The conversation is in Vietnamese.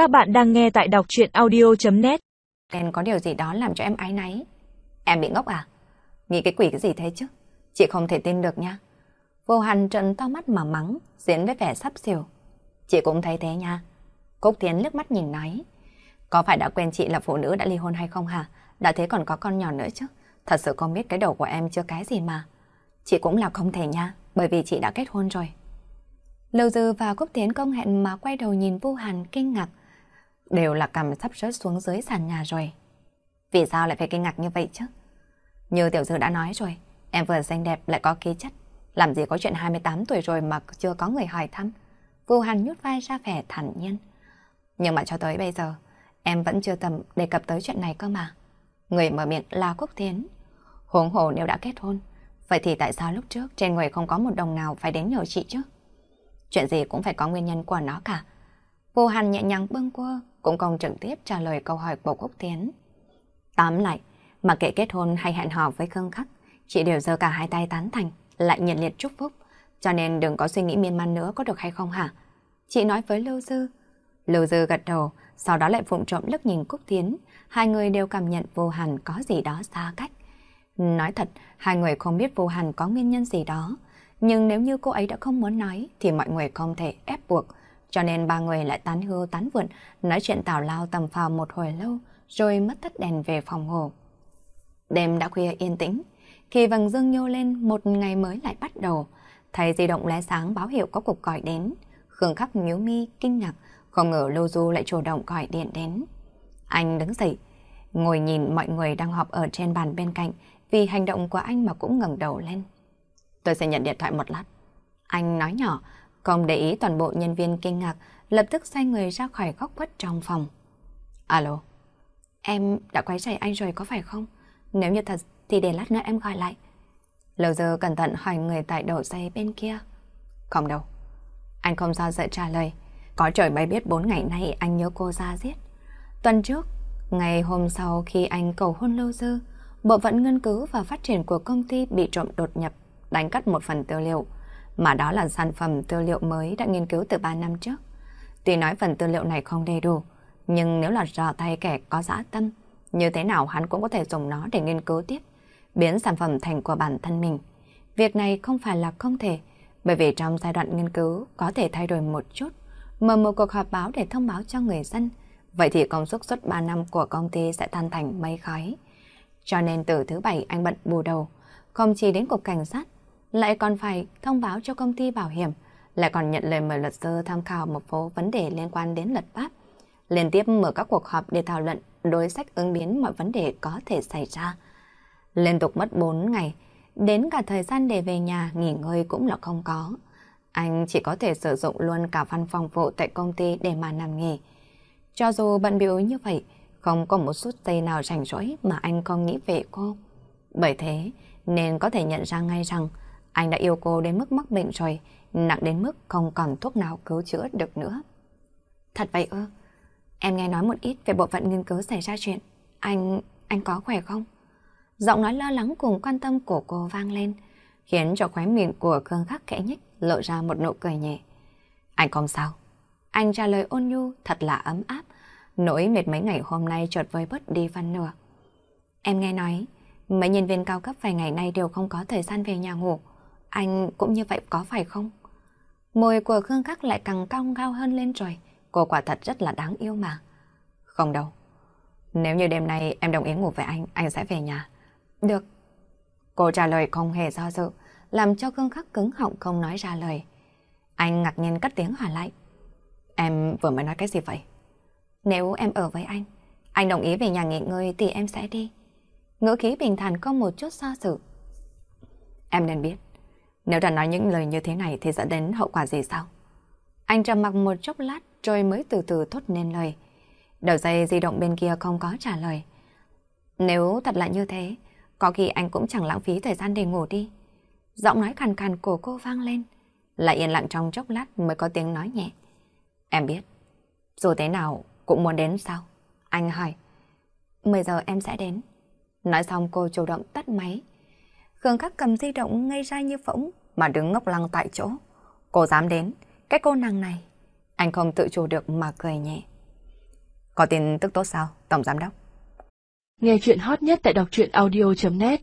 Các bạn đang nghe tại đọc chuyện audio.net Em có điều gì đó làm cho em ái náy. Em bị ngốc à? Nghĩ cái quỷ cái gì thế chứ? Chị không thể tin được nha. Vô hành trận to mắt mà mắng, diễn với vẻ sắp xỉu. Chị cũng thấy thế nha. Cúc Tiến nước mắt nhìn nói. Có phải đã quên chị là phụ nữ đã ly hôn hay không hả? Đã thế còn có con nhỏ nữa chứ. Thật sự không biết cái đầu của em chưa cái gì mà. Chị cũng là không thể nha, bởi vì chị đã kết hôn rồi. Lưu Dư và Cúc Tiến công hẹn mà quay đầu nhìn Vu Hàn kinh ngạc. Đều là cầm sắp rớt xuống dưới sàn nhà rồi. Vì sao lại phải kinh ngạc như vậy chứ? Như Tiểu Dư đã nói rồi, em vừa xinh đẹp lại có khí chất. Làm gì có chuyện 28 tuổi rồi mà chưa có người hỏi thăm. Vu Hàn nhút vai ra vẻ thản nhiên. Nhưng mà cho tới bây giờ, em vẫn chưa tầm đề cập tới chuyện này cơ mà. Người mở miệng là Quốc Thiến. Huống hồ nếu đã kết hôn, vậy thì tại sao lúc trước trên người không có một đồng nào phải đến nhờ chị chứ? Chuyện gì cũng phải có nguyên nhân của nó cả. Vô Hàn nhẹ nhàng bâng quơ, cũng không trực tiếp trả lời câu hỏi của Quốc Tiến. Tám lại, mà kệ kết hôn hay hẹn hò với Khương Khắc, chị đều giơ cả hai tay tán thành, lại nhiệt liệt chúc phúc. Cho nên đừng có suy nghĩ miên man nữa có được hay không hả? Chị nói với Lưu Dư. Lưu Dư gật đầu, sau đó lại phụng trộm lức nhìn Cúc Tiến. Hai người đều cảm nhận vô hàn có gì đó xa cách. Nói thật, hai người không biết vô hàn có nguyên nhân gì đó. Nhưng nếu như cô ấy đã không muốn nói thì mọi người không thể ép buộc. Cho nên ba người lại tán hưu tán vượn, nói chuyện tào lao tầm phào một hồi lâu, rồi mất tắt đèn về phòng ngủ. Đêm đã khuya yên tĩnh, khi vầng dương nhô lên một ngày mới lại bắt đầu, thấy di động lóe sáng báo hiệu có cuộc gọi đến. Khương khắc nhíu mi kinh ngạc, không ngờ Lô Du lại chủ động gọi điện đến. Anh đứng dậy, ngồi nhìn mọi người đang họp ở trên bàn bên cạnh, vì hành động của anh mà cũng ngẩng đầu lên. Tôi sẽ nhận điện thoại một lát. Anh nói nhỏ, không để ý toàn bộ nhân viên kinh ngạc, lập tức xoay người ra khỏi góc quất trong phòng. Alo, em đã quấy rầy anh rồi có phải không? Nếu như thật thì để lát nữa em gọi lại. Lâu giờ cẩn thận hỏi người tại đầu dây bên kia. Không đâu. Anh không do dự trả lời. Có trời bay biết bốn ngày nay anh nhớ cô ra giết. Tuần trước, ngày hôm sau khi anh cầu hôn Lâu Dư, bộ phận nghiên cứu và phát triển của công ty bị trộm đột nhập, đánh cắt một phần tư liệu, mà đó là sản phẩm tư liệu mới đã nghiên cứu từ 3 năm trước. Tuy nói phần tư liệu này không đầy đủ, nhưng nếu là rò tay kẻ có dã tâm, như thế nào hắn cũng có thể dùng nó để nghiên cứu tiếp, biến sản phẩm thành của bản thân mình. Việc này không phải là không thể, bởi vì trong giai đoạn nghiên cứu có thể thay đổi một chút, mở một cuộc họp báo để thông báo cho người dân, vậy thì công suất suốt 3 năm của công ty sẽ tan thành mây khói. Cho nên từ thứ bảy anh bận bù đầu, không chỉ đến cục cảnh sát, lại còn phải thông báo cho công ty bảo hiểm, lại còn nhận lời mời luật sư tham khảo một số vấn đề liên quan đến luật pháp. Liên tiếp mở các cuộc họp để thảo luận đối sách ứng biến mọi vấn đề có thể xảy ra. Liên tục mất 4 ngày, đến cả thời gian để về nhà nghỉ ngơi cũng là không có. Anh chỉ có thể sử dụng luôn cả văn phòng vụ tại công ty để mà nằm nghỉ. Cho dù bận biểu như vậy, không có một chút giây nào rảnh rỗi mà anh không nghĩ về cô. Bởi thế, nên có thể nhận ra ngay rằng anh đã yêu cô đến mức mắc bệnh rồi, nặng đến mức không còn thuốc nào cứu chữa được nữa. Thật vậy ư? Em nghe nói một ít về bộ phận nghiên cứu xảy ra chuyện. Anh... anh có khỏe không? Giọng nói lo lắng cùng quan tâm của cô vang lên, khiến cho khóe miệng của Khương Khắc kẽ nhích lộ ra một nụ cười nhẹ. Anh không sao. Anh trả lời ôn nhu thật là ấm áp, nỗi mệt mấy ngày hôm nay chợt vơi bớt đi phần nửa. Em nghe nói, mấy nhân viên cao cấp vài ngày nay đều không có thời gian về nhà ngủ. Anh cũng như vậy có phải không? Môi của Khương Khắc lại càng cao cao hơn lên rồi. Cô quả thật rất là đáng yêu mà. Không đâu. Nếu như đêm nay em đồng ý ngủ với anh, anh sẽ về nhà. Được. Cô trả lời không hề do dự, làm cho Khương Khắc cứng họng không nói ra lời. Anh ngạc nhiên cất tiếng hỏi lại. Em vừa mới nói cái gì vậy? Nếu em ở với anh, anh đồng ý về nhà nghỉ ngơi thì em sẽ đi. Ngữ khí bình thản không một chút do dự. Em nên biết, nếu đã nói những lời như thế này thì dẫn đến hậu quả gì sao? Anh trầm mặc một chốc lát rồi mới từ từ thốt nên lời. Đầu dây di động bên kia không có trả lời. Nếu thật là như thế, có khi anh cũng chẳng lãng phí thời gian để ngủ đi. Giọng nói khàn khàn của cô vang lên. Lại yên lặng trong chốc lát mới có tiếng nói nhẹ. Em biết, dù thế nào cũng muốn đến sao? Anh hỏi. 10 giờ em sẽ đến. Nói xong cô chủ động tắt máy. Khương Khắc cầm di động ngây ra như phỗng mà đứng ngốc lăng tại chỗ. Cô dám đến, cái cô nàng này. Anh không tự chủ được mà cười nhẹ. Có tin tức tốt sao, Tổng Giám Đốc? Nghe chuyện hot nhất tại đọc truyện audio.net